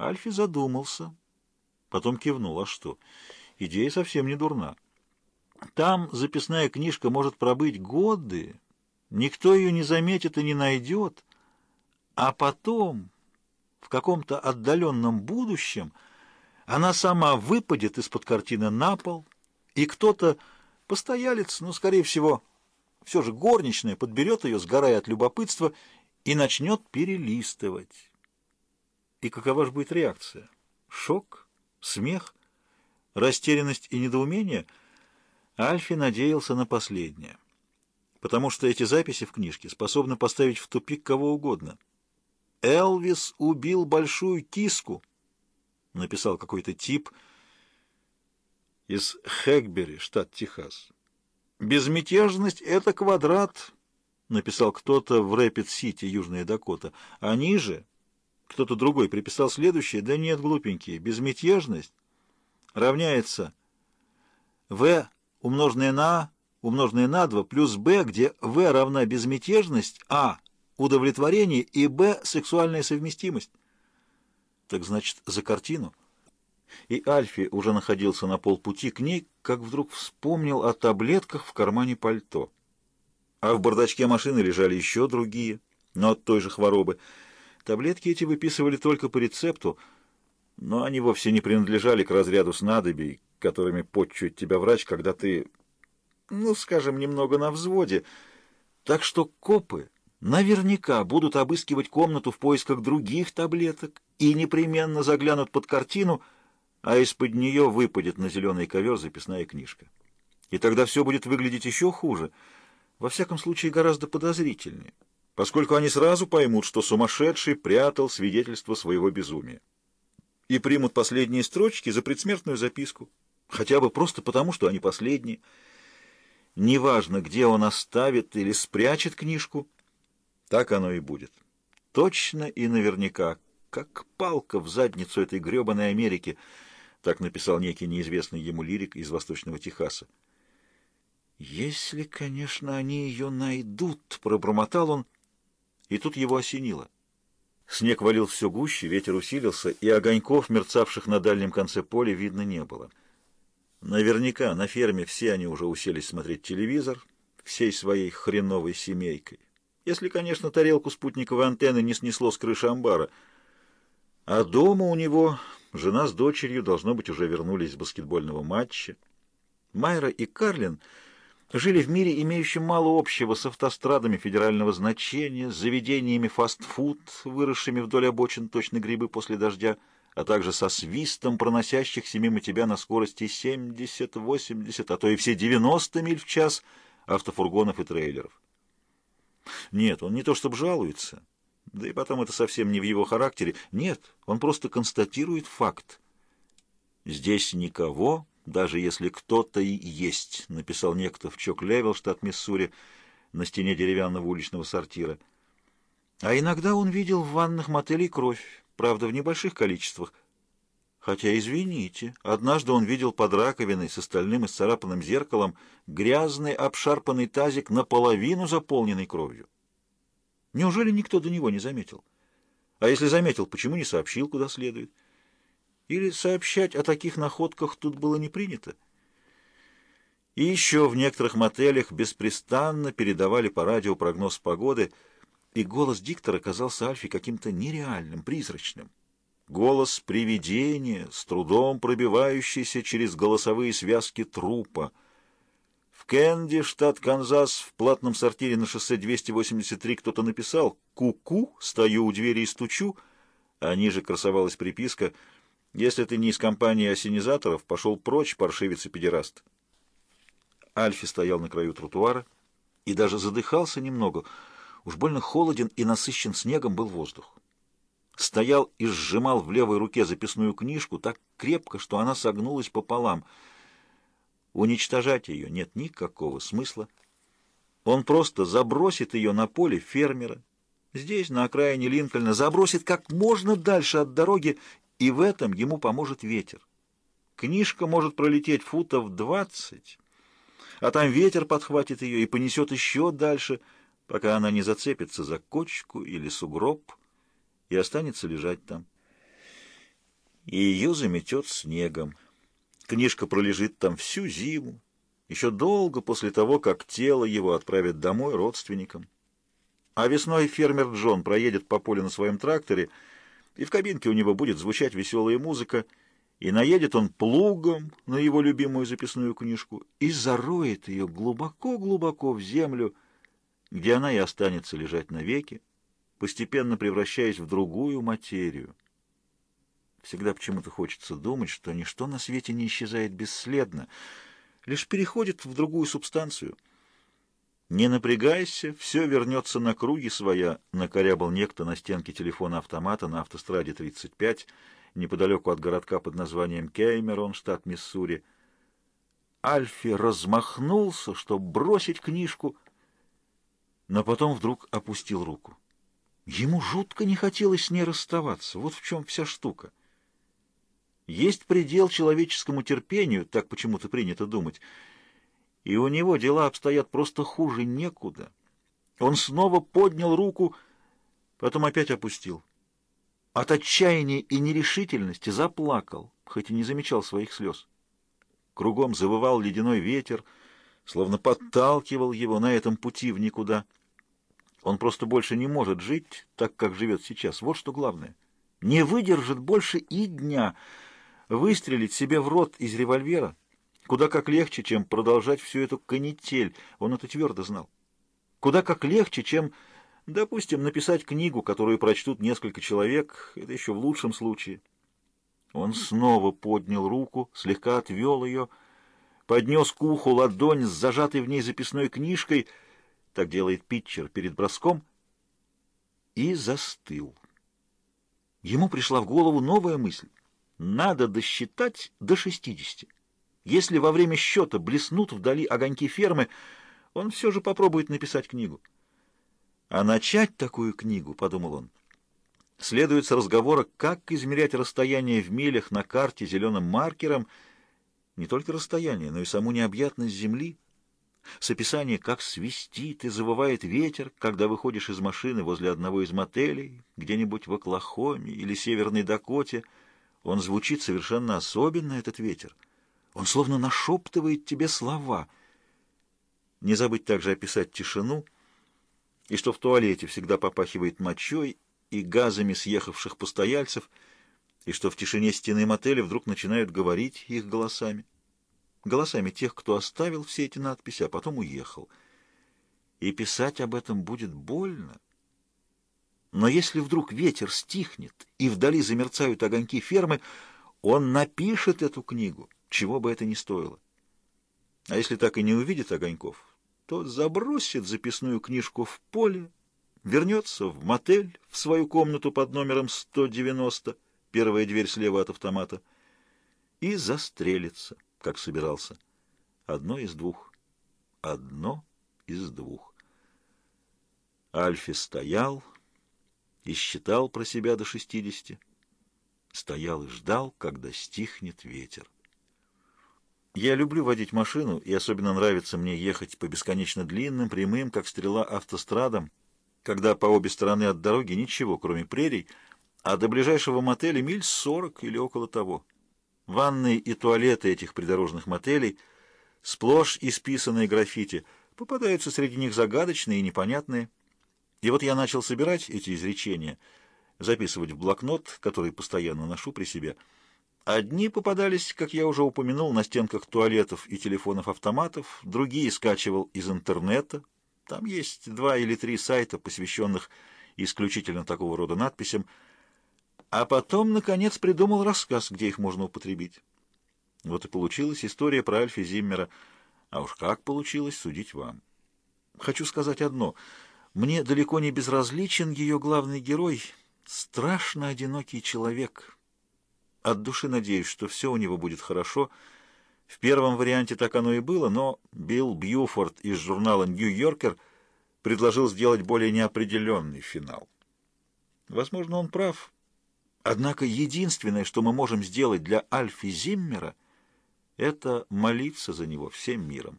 Альфи задумался, потом кивнул. А что? Идея совсем не дурна. Там записная книжка может пробыть годы, никто ее не заметит и не найдет, а потом, в каком-то отдаленном будущем, она сама выпадет из-под картины на пол, и кто-то, постоялец, ну, скорее всего, все же горничная, подберет ее, сгорая от любопытства, и начнет перелистывать. И какова же будет реакция? Шок? Смех? Растерянность и недоумение? Альфи надеялся на последнее, потому что эти записи в книжке способны поставить в тупик кого угодно. «Элвис убил большую киску», — написал какой-то тип из Хэкбери, штат Техас. «Безмятежность — это квадрат», — написал кто-то в Рэпид-Сити, Южная Дакота. А ниже кто-то другой приписал следующее. Да нет, глупенькие, безмятежность равняется v умноженное на а умноженное на 2 плюс b, где v равна безмятежность, а удовлетворение и б сексуальная совместимость. Так значит, за картину. И Альфи уже находился на полпути к ней, как вдруг вспомнил о таблетках в кармане пальто. А в бардачке машины лежали еще другие, но от той же хворобы – Таблетки эти выписывали только по рецепту, но они вовсе не принадлежали к разряду снадобий, которыми подчует тебя врач, когда ты, ну, скажем, немного на взводе. Так что копы наверняка будут обыскивать комнату в поисках других таблеток и непременно заглянут под картину, а из-под нее выпадет на зеленый ковер записная книжка. И тогда все будет выглядеть еще хуже, во всяком случае гораздо подозрительнее поскольку они сразу поймут, что сумасшедший прятал свидетельство своего безумия. И примут последние строчки за предсмертную записку, хотя бы просто потому, что они последние. Неважно, где он оставит или спрячет книжку, так оно и будет. Точно и наверняка, как палка в задницу этой гребаной Америки, так написал некий неизвестный ему лирик из Восточного Техаса. «Если, конечно, они ее найдут», — пробормотал он, — и тут его осенило. Снег валил все гуще, ветер усилился, и огоньков, мерцавших на дальнем конце поля, видно не было. Наверняка на ферме все они уже уселись смотреть телевизор всей своей хреновой семейкой. Если, конечно, тарелку спутниковой антенны не снесло с крыши амбара. А дома у него жена с дочерью, должно быть, уже вернулись с баскетбольного матча. Майра и Карлин жили в мире, имеющем мало общего с автострадами федерального значения, с заведениями фастфуд, выросшими вдоль обочин точно грибы после дождя, а также со свистом проносящихся мимо тебя на скорости 70, 80, а то и все 90 миль в час автофургонов и трейлеров. Нет, он не то чтобы жалуется, да и потом это совсем не в его характере. Нет, он просто констатирует факт. Здесь никого даже если кто-то и есть», — написал некто в Чок-Левел, штат Миссури, на стене деревянного уличного сортира. А иногда он видел в ванных мотелей кровь, правда, в небольших количествах. Хотя, извините, однажды он видел под раковиной с остальным исцарапанным зеркалом грязный обшарпанный тазик, наполовину заполненный кровью. Неужели никто до него не заметил? А если заметил, почему не сообщил, куда следует? Или сообщать о таких находках тут было не принято? И еще в некоторых мотелях беспрестанно передавали по радио прогноз погоды, и голос диктора казался Альфе каким-то нереальным, призрачным. Голос привидения, с трудом пробивающийся через голосовые связки трупа. В Кенди, штат Канзас, в платном сортире на шоссе 283 кто-то написал «Ку-ку, стою у двери и стучу», а ниже красовалась приписка — если ты не из компании осенизаторов, пошел прочь, паршивец и педераст. Альфи стоял на краю тротуара и даже задыхался немного. Уж больно холоден и насыщен снегом был воздух. Стоял и сжимал в левой руке записную книжку так крепко, что она согнулась пополам. Уничтожать ее нет никакого смысла. Он просто забросит ее на поле фермера, здесь, на окраине Линкольна, забросит как можно дальше от дороги и в этом ему поможет ветер. Книжка может пролететь футов двадцать, а там ветер подхватит ее и понесет еще дальше, пока она не зацепится за кочку или сугроб и останется лежать там. и ее заметет снегом. Книжка пролежит там всю зиму, еще долго после того, как тело его отправят домой родственникам. А весной фермер Джон проедет по полю на своем тракторе, и в кабинке у него будет звучать веселая музыка, и наедет он плугом на его любимую записную книжку и зароет ее глубоко-глубоко в землю, где она и останется лежать навеки, постепенно превращаясь в другую материю. Всегда почему-то хочется думать, что ничто на свете не исчезает бесследно, лишь переходит в другую субстанцию. Не напрягайся, все вернется на круги своя, накорябал некто на стенке телефона автомата на автостраде 35, неподалеку от городка под названием Кеймерон, штат Миссури. Альфи размахнулся, чтобы бросить книжку, но потом вдруг опустил руку. Ему жутко не хотелось с ней расставаться. Вот в чем вся штука. Есть предел человеческому терпению, так почему-то принято думать, и у него дела обстоят просто хуже некуда. Он снова поднял руку, потом опять опустил. От отчаяния и нерешительности заплакал, хоть и не замечал своих слез. Кругом завывал ледяной ветер, словно подталкивал его на этом пути в никуда. Он просто больше не может жить так, как живет сейчас. Вот что главное. Не выдержит больше и дня — Выстрелить себе в рот из револьвера куда как легче, чем продолжать всю эту канитель, он это твердо знал. Куда как легче, чем, допустим, написать книгу, которую прочтут несколько человек, это еще в лучшем случае. Он снова поднял руку, слегка отвел ее, поднес к уху ладонь с зажатой в ней записной книжкой, так делает питчер перед броском, и застыл. Ему пришла в голову новая мысль. Надо досчитать до 60. Если во время счета блеснут вдали огоньки фермы, он все же попробует написать книгу. А начать такую книгу, — подумал он, — следует с разговора, как измерять расстояние в милях на карте зеленым маркером, не только расстояние, но и саму необъятность земли, с описания, как свистит и завывает ветер, когда выходишь из машины возле одного из мотелей, где-нибудь в Оклахоме или Северной Дакоте — он звучит совершенно особенно, этот ветер. Он словно нашептывает тебе слова. Не забыть также описать тишину, и что в туалете всегда попахивает мочой и газами съехавших постояльцев, и что в тишине стены мотеля вдруг начинают говорить их голосами. Голосами тех, кто оставил все эти надписи, а потом уехал. И писать об этом будет больно. Но если вдруг ветер стихнет и вдали замерцают огоньки фермы, он напишет эту книгу, чего бы это ни стоило. А если так и не увидит огоньков, то забросит записную книжку в поле, вернется в мотель, в свою комнату под номером 190, первая дверь слева от автомата, и застрелится, как собирался. Одно из двух. Одно из двух. Альфи стоял и считал про себя до шестидесяти. Стоял и ждал, когда стихнет ветер. Я люблю водить машину, и особенно нравится мне ехать по бесконечно длинным, прямым, как стрела, автострадам, когда по обе стороны от дороги ничего, кроме прерий, а до ближайшего мотеля миль сорок или около того. Ванные и туалеты этих придорожных мотелей, сплошь исписанные граффити, попадаются среди них загадочные и непонятные. И вот я начал собирать эти изречения, записывать в блокнот, который постоянно ношу при себе. Одни попадались, как я уже упомянул, на стенках туалетов и телефонов-автоматов, другие скачивал из интернета. Там есть два или три сайта, посвященных исключительно такого рода надписям. А потом, наконец, придумал рассказ, где их можно употребить. Вот и получилась история про Альфи Зиммера. А уж как получилось, судить вам. Хочу сказать одно — мне далеко не безразличен ее главный герой, страшно одинокий человек. От души надеюсь, что все у него будет хорошо. В первом варианте так оно и было, но Билл Бьюфорд из журнала «Нью-Йоркер» предложил сделать более неопределенный финал. Возможно, он прав. Однако единственное, что мы можем сделать для Альфи Зиммера, это молиться за него всем миром.